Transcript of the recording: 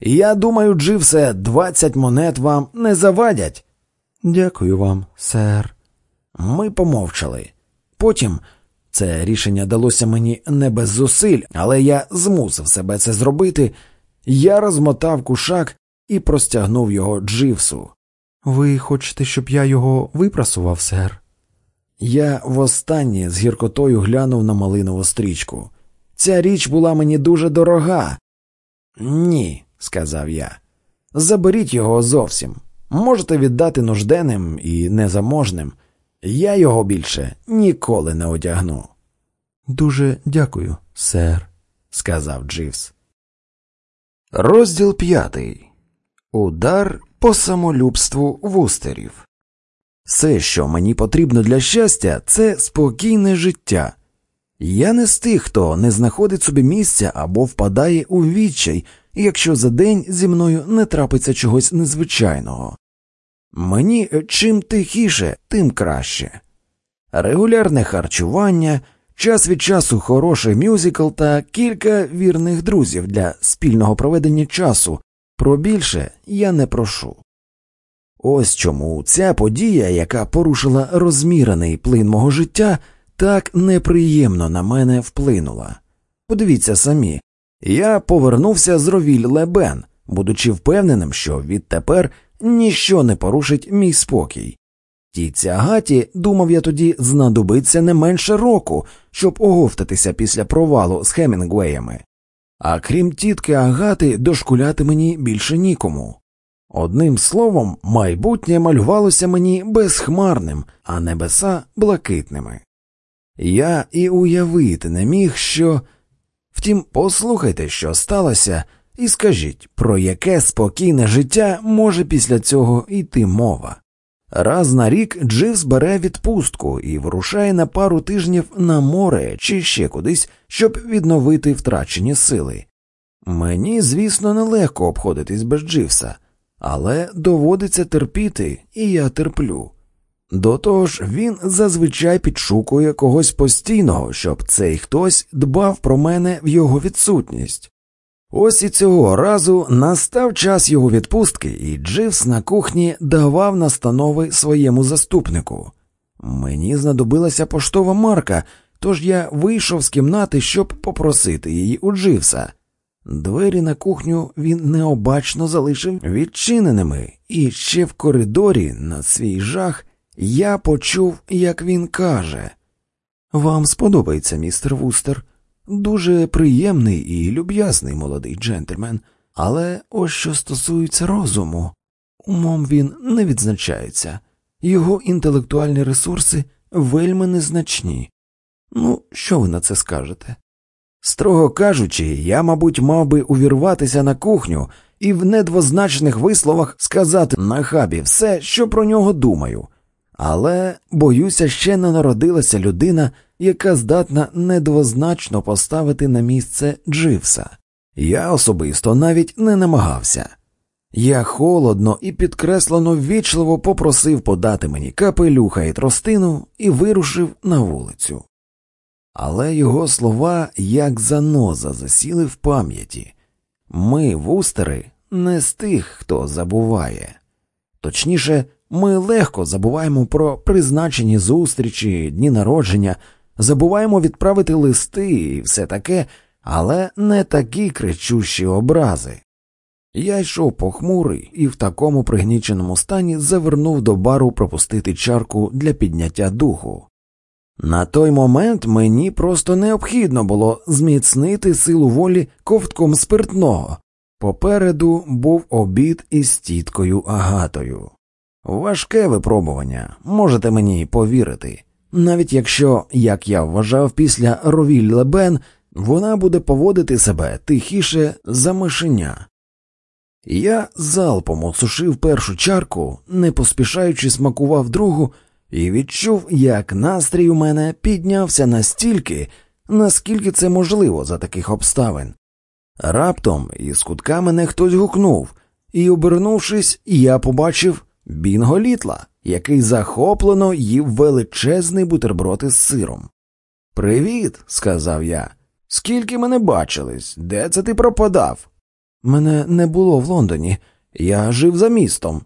Я думаю, Дживсе, двадцять монет вам не завадять. Дякую вам, сер. Ми помовчали. Потім це рішення далося мені не без зусиль, але я змусив себе це зробити. Я розмотав кушак і простягнув його Дживсу. Ви хочете, щоб я його випрасував, сер? Я востаннє з гіркотою глянув на малинову стрічку. Ця річ була мені дуже дорога. Ні, сказав я. Заберіть його зовсім. Можете віддати нужденним і незаможним. Я його більше ніколи не одягну. Дуже дякую, сер, сказав Дживс. Розділ п'ятий. Удар по самолюбству вустерів. Все, що мені потрібно для щастя, це спокійне життя. Я не з тих, хто не знаходить собі місця або впадає у відчай, якщо за день зі мною не трапиться чогось незвичайного. Мені чим тихіше, тим краще. Регулярне харчування, час від часу хороший мюзикл та кілька вірних друзів для спільного проведення часу. Про більше я не прошу. Ось чому ця подія, яка порушила розмірений плин мого життя, так неприємно на мене вплинула. Подивіться самі, я повернувся з ровіль Лебен, будучи впевненим, що відтепер ніщо не порушить мій спокій. Тій цягаті, думав я тоді, знадобиться не менше року, щоб оговтатися після провалу з Хемінгуеями. А крім тітки Агати, дошкуляти мені більше нікому. Одним словом, майбутнє малювалося мені безхмарним, а небеса блакитними. Я і уявити не міг, що. Втім, послухайте, що сталося, і скажіть, про яке спокійне життя може після цього йти мова. Раз на рік Дживс бере відпустку і вирушає на пару тижнів на море чи ще кудись, щоб відновити втрачені сили. Мені, звісно, нелегко обходитись без Дживса, але доводиться терпіти, і я терплю. До того ж, він зазвичай підшукує когось постійного, щоб цей хтось дбав про мене в його відсутність. Ось і цього разу настав час його відпустки, і Дживс на кухні давав настанови своєму заступнику. Мені знадобилася поштова марка, тож я вийшов з кімнати, щоб попросити її у Дживса. Двері на кухню він необачно залишив відчиненими, і ще в коридорі на свій жах я почув, як він каже Вам сподобається, містер Вустер. Дуже приємний і люб'язний молодий джентльмен, але ось що стосується розуму, умом він не відзначається, його інтелектуальні ресурси вельми незначні. Ну, що ви на це скажете? Строго кажучи, я, мабуть, мав би увірватися на кухню і в недвозначних висловах сказати на хабі все, що про нього думаю, але, боюся, ще не народилася людина, яка здатна недвозначно поставити на місце Дживса. Я особисто навіть не намагався. Я холодно і підкреслено ввічливо попросив подати мені капелюха і тростину і вирушив на вулицю. Але його слова, як заноза, засіли в пам'яті ми, вустери, не з тих, хто забуває. Точніше, ми легко забуваємо про призначені зустрічі, дні народження, забуваємо відправити листи і все таке, але не такі кричущі образи. Я йшов похмурий і в такому пригніченому стані завернув до бару пропустити чарку для підняття духу. На той момент мені просто необхідно було зміцнити силу волі ковтком спиртного. Попереду був обід із тіткою Агатою. Важке випробування, можете мені повірити, навіть якщо, як я вважав, після ровіль Лебен вона буде поводити себе тихіше за мишеня. Я залпом осушив першу чарку, не поспішаючи смакував другу, і відчув, як настрій у мене піднявся настільки, наскільки це можливо за таких обставин. Раптом із кутка мене хтось гукнув, і, обернувшись, я побачив Бінго літла, який захоплено їв величезний бутерброд із сиром. Привіт, сказав я. Скільки мене бачились, де це ти пропадав? Мене не було в Лондоні. Я жив за містом.